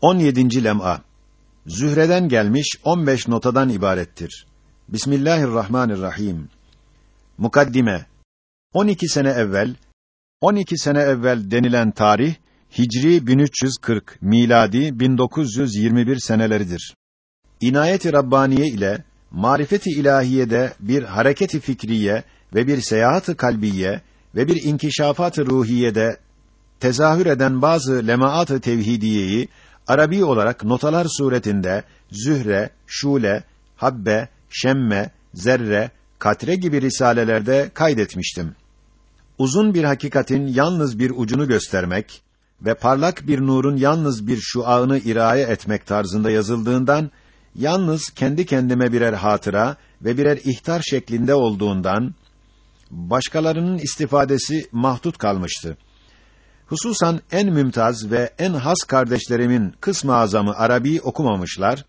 17. lem'a Zühre'den gelmiş 15 notadan ibarettir. Bismillahirrahmanirrahim. Mukaddime 12 sene evvel 12 sene evvel denilen tarih Hicri 1340, miladi 1921 seneleridir. İnayet-i Rabbaniye ile marifet-i ilahiyede bir hareket-i fikriye ve bir seyahat-ı kalbiye ve bir inkişafat-ı ruhiyede tezahür eden bazı lemaat-ı tevhidiyeyi Arabi olarak notalar suretinde Zühre, Şule, Habbe, Şemme, Zerre, Katre gibi risalelerde kaydetmiştim. Uzun bir hakikatin yalnız bir ucunu göstermek ve parlak bir nurun yalnız bir şuağını iraye etmek tarzında yazıldığından yalnız kendi kendime birer hatıra ve birer ihtar şeklinde olduğundan başkalarının istifadesi mahdut kalmıştı. Hususan en mümtaz ve en has kardeşlerimin kısmı azamı Arabi okumamışlar.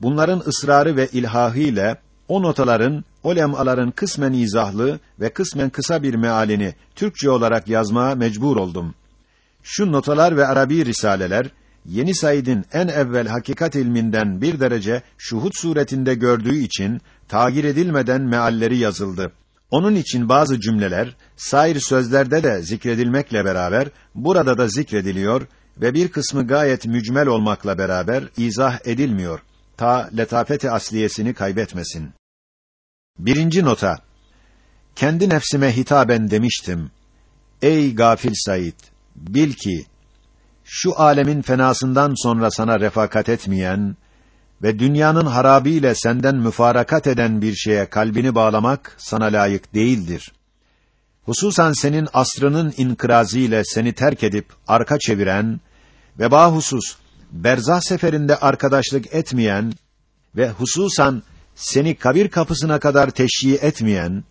Bunların ısrarı ve ilhahı ile o notaların, o lemaların kısmen izahlı ve kısmen kısa bir mealini Türkçe olarak yazmaya mecbur oldum. Şu notalar ve Arabi risaleler Yeni Said'in en evvel hakikat ilminden bir derece şuhut suretinde gördüğü için tagir edilmeden mealleri yazıldı. Onun için bazı cümleler sair sözlerde de zikredilmekle beraber burada da zikrediliyor ve bir kısmı gayet mücmel olmakla beraber izah edilmiyor. Ta letafeti asliyesini kaybetmesin. Birinci nota. Kendi nefsime hitaben demiştim. Ey gafil Said, bil ki şu alemin fenasından sonra sana refakat etmeyen ve dünyanın harabiyle senden müfarakat eden bir şeye kalbini bağlamak sana layık değildir. Hususan senin asrının inkırazı ile seni terk edip arka çeviren ve bahusus berzah seferinde arkadaşlık etmeyen ve hususan seni kabir kapısına kadar teşyi etmeyen,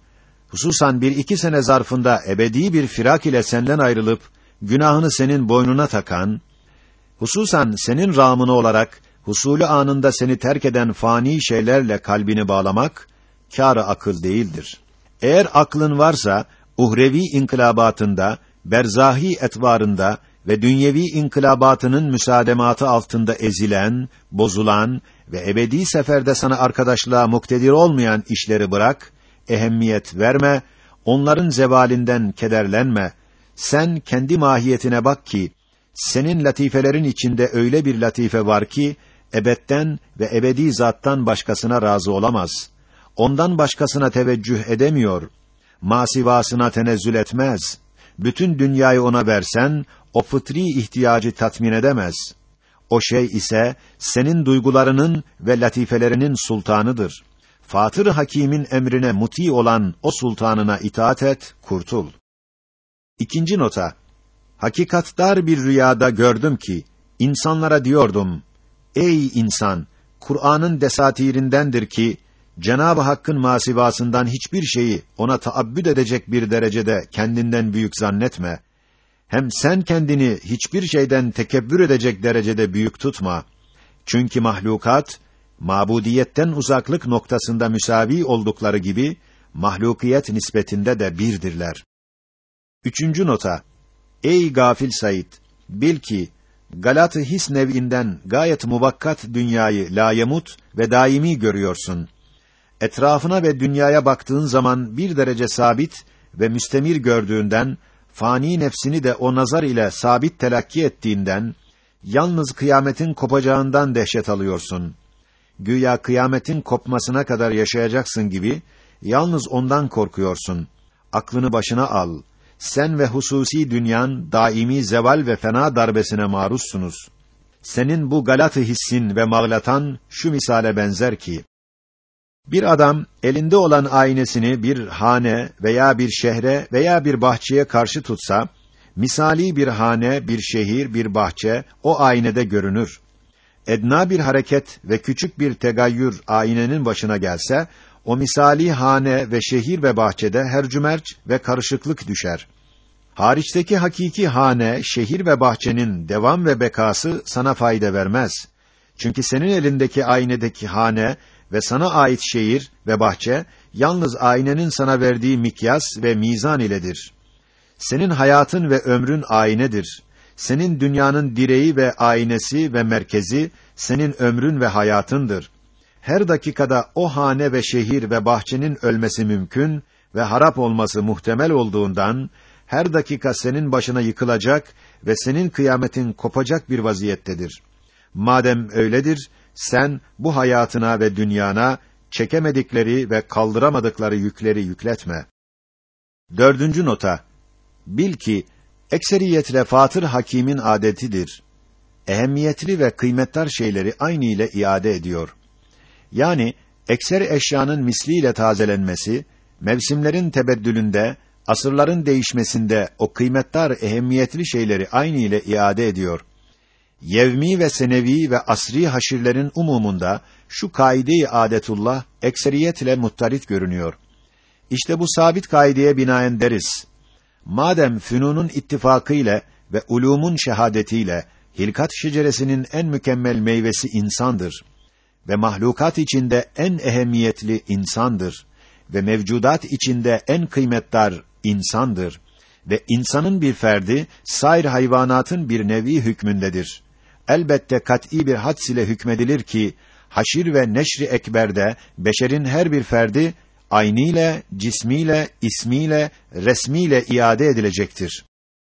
hususan bir iki sene zarfında ebedi bir firak ile senden ayrılıp günahını senin boynuna takan, hususan senin ramını olarak husulü anında seni terk eden fani şeylerle kalbini bağlamak kâr akıl değildir. Eğer aklın varsa uhrevi inkılabatında, berzahi etvarında ve dünyevi inkılabatının müsaadematı altında ezilen, bozulan ve ebedi seferde sana arkadaşlığa muktedir olmayan işleri bırak, ehemmiyet verme, onların zevalinden kederlenme. Sen kendi mahiyetine bak ki senin latifelerin içinde öyle bir latife var ki ebedden ve ebedi zattan başkasına razı olamaz. Ondan başkasına teveccüh edemiyor. Masivasına tenezzül etmez. Bütün dünyayı ona versen, o fıtri ihtiyacı tatmin edemez. O şey ise, senin duygularının ve latifelerinin sultanıdır. Fatır Hakîm'in emrine muti olan o sultanına itaat et, kurtul. İkinci nota. Hakikatdar bir rüyada gördüm ki, insanlara diyordum, Ey insan! Kur'an'ın desatirindendir ki, Cenab-ı Hakk'ın masivasından hiçbir şeyi ona taabbüd edecek bir derecede kendinden büyük zannetme. Hem sen kendini hiçbir şeyden tekebbür edecek derecede büyük tutma. Çünkü mahlukat, mabudiyetten uzaklık noktasında müsavi oldukları gibi, mahlukiyet nispetinde de birdirler. Üçüncü nota. Ey gafil Said! Bil ki, galat-ı his nev'inden gayet muvakkat dünyayı layemut ve daimi görüyorsun. Etrafına ve dünyaya baktığın zaman bir derece sabit ve müstemir gördüğünden, fani nefsini de o nazar ile sabit telakki ettiğinden, yalnız kıyametin kopacağından dehşet alıyorsun. Güya kıyametin kopmasına kadar yaşayacaksın gibi, yalnız ondan korkuyorsun. Aklını başına al sen ve hususi dünyan daimi zeval ve fena darbesine maruzsunuz. Senin bu galatı hissin ve mağlatan şu misale benzer ki bir adam elinde olan aynesini bir hane veya bir şehre veya bir bahçeye karşı tutsa misali bir hane, bir şehir, bir bahçe o aynede görünür. Edna bir hareket ve küçük bir tegayyür aynenin başına gelse o misali hane ve şehir ve bahçede hercümerç ve karışıklık düşer. Hariçteki hakiki hane, şehir ve bahçenin devam ve bekası sana fayda vermez. Çünkü senin elindeki aynedeki hane ve sana ait şehir ve bahçe yalnız aynenin sana verdiği mikyas ve mizan iledir. Senin hayatın ve ömrün aynedir. senin dünyanın direği ve aynesi ve merkezi, senin ömrün ve hayatındır. Her dakikada o hane ve şehir ve bahçenin ölmesi mümkün ve harap olması muhtemel olduğundan, her dakika senin başına yıkılacak ve senin kıyametin kopacak bir vaziyettedir. Madem öyledir, sen bu hayatına ve dünyana çekemedikleri ve kaldıramadıkları yükleri yükletme. Dördüncü nota. Bil ki, ekseriyetle Fatır Hakîm'in adetidir. Ehemmiyetli ve kıymetli şeyleri aynı ile iade ediyor. Yani, ekser eşyanın misliyle tazelenmesi, mevsimlerin tebeddülünde, asırların değişmesinde o kıymetdar, ehemmiyetli şeyleri aynı ile iade ediyor. Yevmi ve senevi ve asri haşirlerin umumunda şu kaide-i adetullah ekseriyetle muttarit görünüyor. İşte bu sabit kaideye binaen deriz. Madem fünunun ittifakı ile ve ulumun şehadetiyle hilkat şeceresinin en mükemmel meyvesi insandır ve mahlukat içinde en ehemmiyetli insandır ve mevcudat içinde en kıymetdar insandır ve insanın bir ferdi sair hayvanatın bir nevi hükmündedir. Elbette kat'î bir hadis ile hükmedilir ki haşir ve neşri ekberde beşerin her bir ferdi ayniyle, cismiyle, ismiyle, resmiyle iade edilecektir.